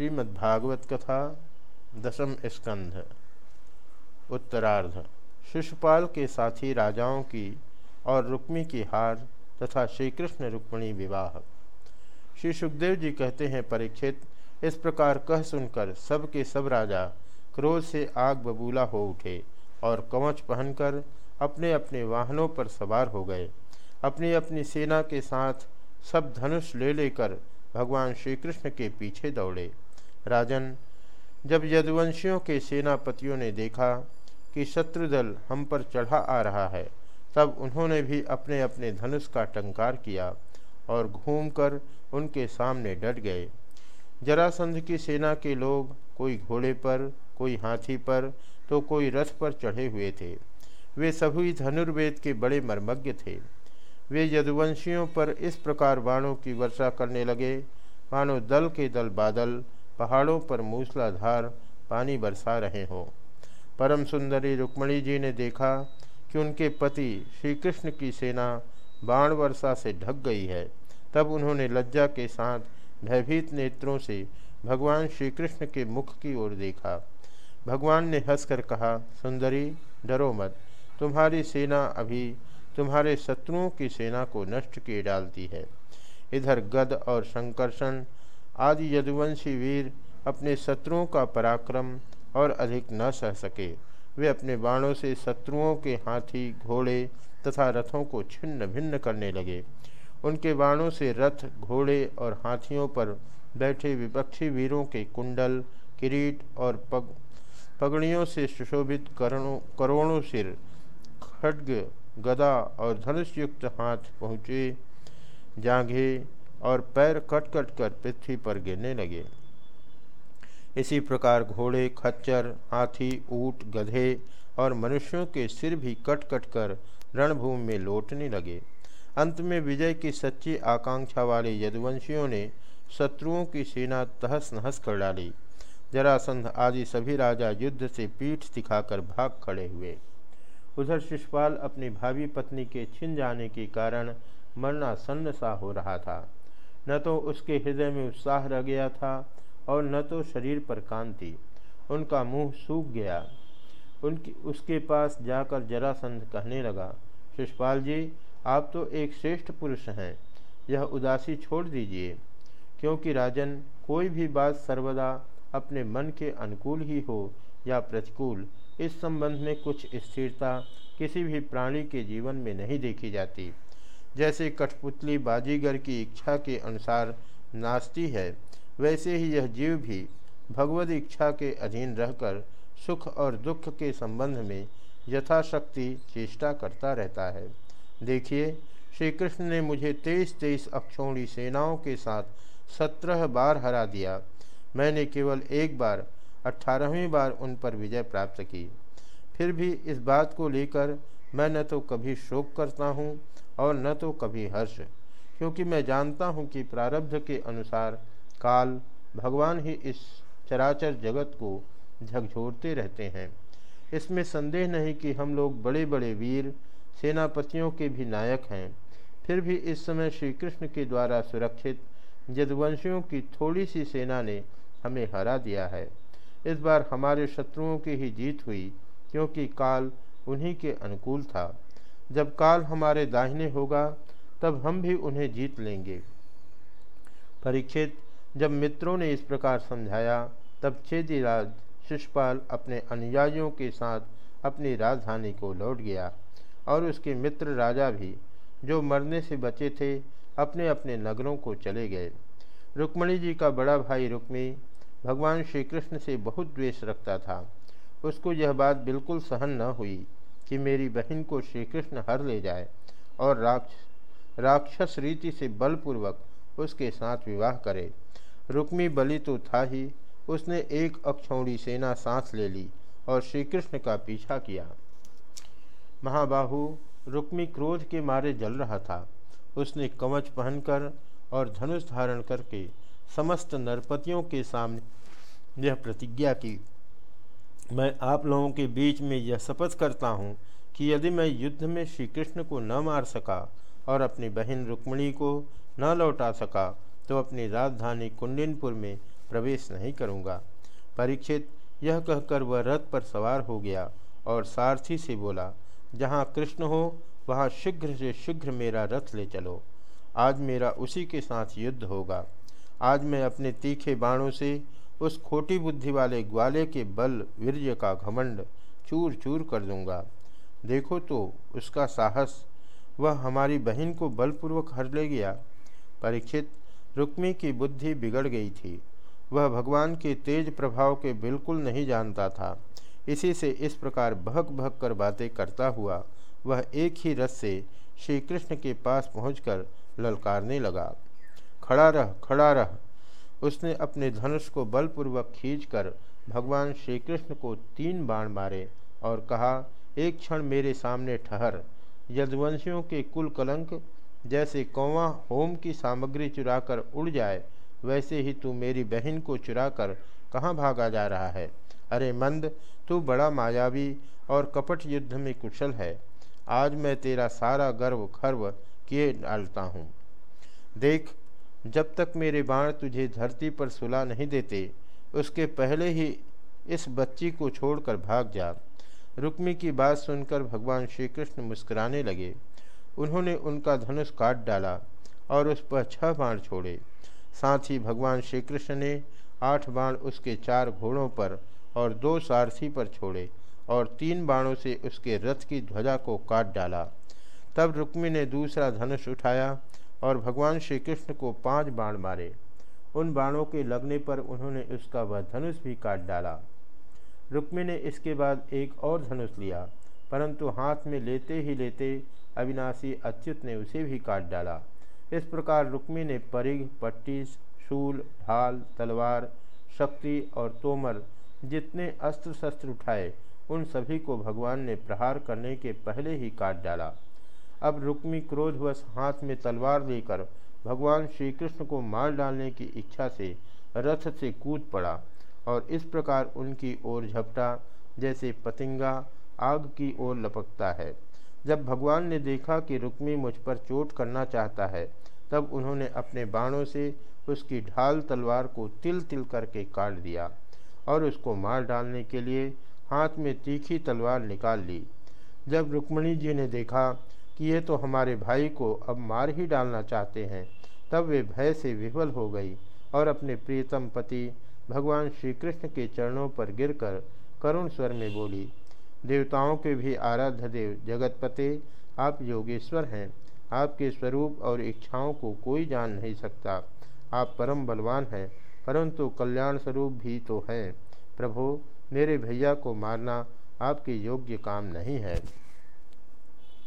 श्रीमद्भागवत कथा दशम स्कंध, उत्तरार्ध। शिशुपाल के साथी राजाओं की और रुक्मी की हार तथा श्री कृष्ण रुक्मणी विवाह। श्री सुखदेव जी कहते हैं, परीक्षित, इस प्रकार कह सुनकर सब के सब राजा क्रोध से आग बबूला हो उठे और कवच पहनकर अपने अपने वाहनों पर सवार हो गए। अपनी अपनी सेना के साथ सब धनुष ले लेकर भगवान श्री कृष्ण के पीछे दौड़े। राजन, जब यदुवंशियों के सेनापतियों ने देखा कि शत्रुदल हम पर चढ़ा आ रहा है, तब उन्होंने भी अपने अपने धनुष का टंकार किया और घूमकर उनके सामने डट गए। जरासंध की सेना के लोग कोई घोड़े पर, कोई हाथी पर तो कोई रथ पर चढ़े हुए थे। वे सभी धनुर्वेद के बड़े मर्मज्ञ थे। वे यदुवंशियों पर इस प्रकार बाणों की वर्षा करने लगे। मानो दल के दल बादल पहाड़ों पर मूसलाधार पानी बरसा रहे हों। परम सुंदरी रुक्मणी जी ने देखा कि उनके पति श्री कृष्ण की सेना बाण वर्षा से ढक गई है। तब उन्होंने लज्जा के साथ भयभीत नेत्रों से भगवान श्री कृष्ण के मुख की ओर देखा। भगवान ने हंसकर कहा, सुंदरी, डरो मत। तुम्हारी सेना अभी तुम्हारे शत्रुओं की सेना को नष्ट किए डालती है। इधर गद और संकर्षण आदि यदुवंशी वीर अपने शत्रुओं का पराक्रम और अधिक न सह सके। वे अपने बाणों से शत्रुओं के हाथी, घोड़े तथा रथों को छिन्न भिन्न करने लगे। उनके बाणों से रथ, घोड़े और हाथियों पर बैठे विपक्षी वीरों के कुंडल, किरीट और पग, पगड़ियों से सुशोभित करोड़ों करोड़ों सिर, खड्ग, गदा और धनुष युक्त हाथ पहुँचे, जांघे और पैर कट कट कर पृथ्वी पर गिरने लगे। इसी प्रकार घोड़े, खच्चर, हाथी, ऊट, गधे और मनुष्यों के सिर भी कट कट कर रणभूमि में लौटने लगे। अंत में विजय की सच्ची आकांक्षा वाले यदुवंशियों ने शत्रुओं की सेना तहस नहस कर डाली। जरासंध आदि सभी राजा युद्ध से पीठ दिखाकर भाग खड़े हुए। उधर शिषपाल अपनी भावी पत्नी के छिन जाने के कारण मरना सन्न सा हो रहा था। न तो उसके हृदय में उत्साह रह गया था और न तो शरीर पर कांति उनका मुँह सूख गया। उनकी, उसके पास जाकर जरासंध कहने लगा शिषपाल जी, आप तो एक श्रेष्ठ पुरुष हैं। यह उदासी छोड़ दीजिए, क्योंकि राजन कोई भी बात सर्वदा अपने मन के अनुकूल ही हो या प्रतिकूल, इस संबंध में कुछ स्थिरता किसी भी प्राणी के जीवन में नहीं देखी जाती। जैसे कठपुतली बाजीगर की इच्छा के अनुसार नाचती है, वैसे ही यह जीव भी भगवत इच्छा के अधीन रहकर सुख और दुख के संबंध में यथाशक्ति चेष्टा करता रहता है। देखिए श्री कृष्ण ने मुझे तेईस तेईस अक्षौणी सेनाओं के साथ सत्रह बार हरा दिया। मैंने केवल एक बार अट्ठारहवीं बार उन पर विजय प्राप्त की। फिर भी इस बात को लेकर मैं न तो कभी शोक करता हूँ और न तो कभी हर्ष, क्योंकि मैं जानता हूँ कि प्रारब्ध के अनुसार काल भगवान ही इस चराचर जगत को झकझोरते रहते हैं। इसमें संदेह नहीं कि हम लोग बड़े बड़े वीर, सेनापतियों के भी नायक हैं। फिर भी इस समय श्री कृष्ण के द्वारा सुरक्षित यदुवंशियों की थोड़ी सी सेना ने हमें हरा दिया है। इस बार हमारे शत्रुओं की ही जीत हुई, क्योंकि काल उन्हीं के अनुकूल था। जब काल हमारे दाहिने होगा, तब हम भी उन्हें जीत लेंगे। परीक्षित, जब मित्रों ने इस प्रकार समझाया, तब चेदीराज शिषपाल अपने अनुयायियों के साथ अपनी राजधानी को लौट गया और उसके मित्र राजा भी, जो मरने से बचे थे अपने अपने नगरों को चले गए। रुक्मणी जी का बड़ा भाई रुक्मी, भगवान श्री कृष्ण से बहुत द्वेष रखता था। उसको यह बात बिल्कुल सहन न हुई। कि मेरी बहन को श्री कृष्ण हर ले जाए और राक्ष, राक्षस रीति से बलपूर्वक उसके साथ विवाह करे। रुक्मी बलि तो था ही। उसने एक अक्षौड़ी सेना सांस ले ली और श्री कृष्ण का पीछा किया। महाबाहु, रुक्मी क्रोध के मारे जल रहा था। उसने कवच पहनकर और धनुष धारण करके समस्त नरपतियों के सामने यह प्रतिज्ञा की। मैं आप लोगों के बीच में यह शपथ करता हूँ कि यदि मैं युद्ध में श्री कृष्ण को न मार सका और अपनी बहन रुक्मणी को न लौटा सका तो अपनी राजधानी कुंडिनपुर में प्रवेश नहीं करूँगा। परीक्षित यह कहकर वह रथ पर सवार हो गया और सारथी से बोला, जहाँ कृष्ण हो, वहाँ शीघ्र से शीघ्र मेरा रथ ले चलो। आज मेरा उसी के साथ युद्ध होगा। आज मैं अपने तीखे बाणों से उस खोटी बुद्धि वाले ग्वाले के बल वीर्य का घमंड चूर चूर कर दूँगा। देखो तो उसका साहस, वह हमारी बहन को बलपूर्वक हर ले गया। परीक्षित, रुक्मी की बुद्धि बिगड़ गई थी। वह भगवान के तेज प्रभाव के बिल्कुल नहीं जानता था। इसी से इस प्रकार भग भग कर बातें करता हुआ वह एक ही रस से श्री कृष्ण के पास पहुंचकर ललकारने लगा। खड़ा रह खड़ा रह। उसने अपने धनुष को बलपूर्वक खींचकर भगवान श्री कृष्ण को तीन बाण मारे और कहा, एक क्षण मेरे सामने ठहर। यदुवंशियों के कुल कलंक जैसे कौवा होम की सामग्री चुराकर उड़ जाए, वैसे ही तू मेरी बहन को चुराकर कहाँ भागा जा रहा है? अरे मंद, तू बड़ा मायावी और कपट युद्ध में कुशल है। आज मैं तेरा सारा गर्व खर्व किए डालता हूँ। देख जब तक मेरे बाण तुझे धरती पर सुला नहीं देते, उसके पहले ही इस बच्ची को छोड़कर भाग जा। रुक्मी की बात सुनकर भगवान श्री कृष्ण मुस्कुराने लगे। उन्होंने उनका धनुष काट डाला और उस पर छह बाण छोड़े। साथ ही भगवान श्री कृष्ण ने आठ बाण उसके चार घोड़ों पर और दो सारथी पर छोड़े और तीन बाणों से उसके रथ की ध्वजा को काट डाला। तब रुक्मी ने दूसरा धनुष उठाया और भगवान श्री कृष्ण को पाँच बाण मारे। उन बाणों के लगने पर उन्होंने उसका वह धनुष भी काट डाला। रुक्मी ने इसके बाद एक और धनुष लिया, परंतु हाथ में लेते ही लेते अविनाशी अच्युत ने उसे भी काट डाला। इस प्रकार रुक्मी ने परिघ पट्टी, शूल, ढाल, तलवार, शक्ति और तोमर जितने अस्त्र शस्त्र उठाए, उन सभी को भगवान ने प्रहार करने के पहले ही काट डाला। अब रुक्मी क्रोधवश हाथ में तलवार लेकर भगवान श्री कृष्ण को मार डालने की इच्छा से रथ से कूद पड़ा और इस प्रकार उनकी ओर झपटा, जैसे पतिंगा आग की ओर लपकता है। जब भगवान ने देखा कि रुक्मी मुझ पर चोट करना चाहता है, तब उन्होंने अपने बाणों से उसकी ढाल तलवार को तिल तिल करके काट दिया और उसको मार डालने के लिए हाथ में तीखी तलवार निकाल ली। जब रुक्मणी जी ने देखा कि ये तो हमारे भाई को अब मार ही डालना चाहते हैं, तब वे भय से विफल हो गई और अपने प्रियतम पति भगवान श्री कृष्ण के चरणों पर गिरकर करुण स्वर में बोली, देवताओं के भी आराध्य देव, जगतपते, आप योगेश्वर हैं। आपके स्वरूप और इच्छाओं को कोई जान नहीं सकता। आप परम बलवान हैं, परंतु कल्याण स्वरूप भी तो हैं। प्रभु, मेरे भैया को मारना आपके योग्य काम नहीं है।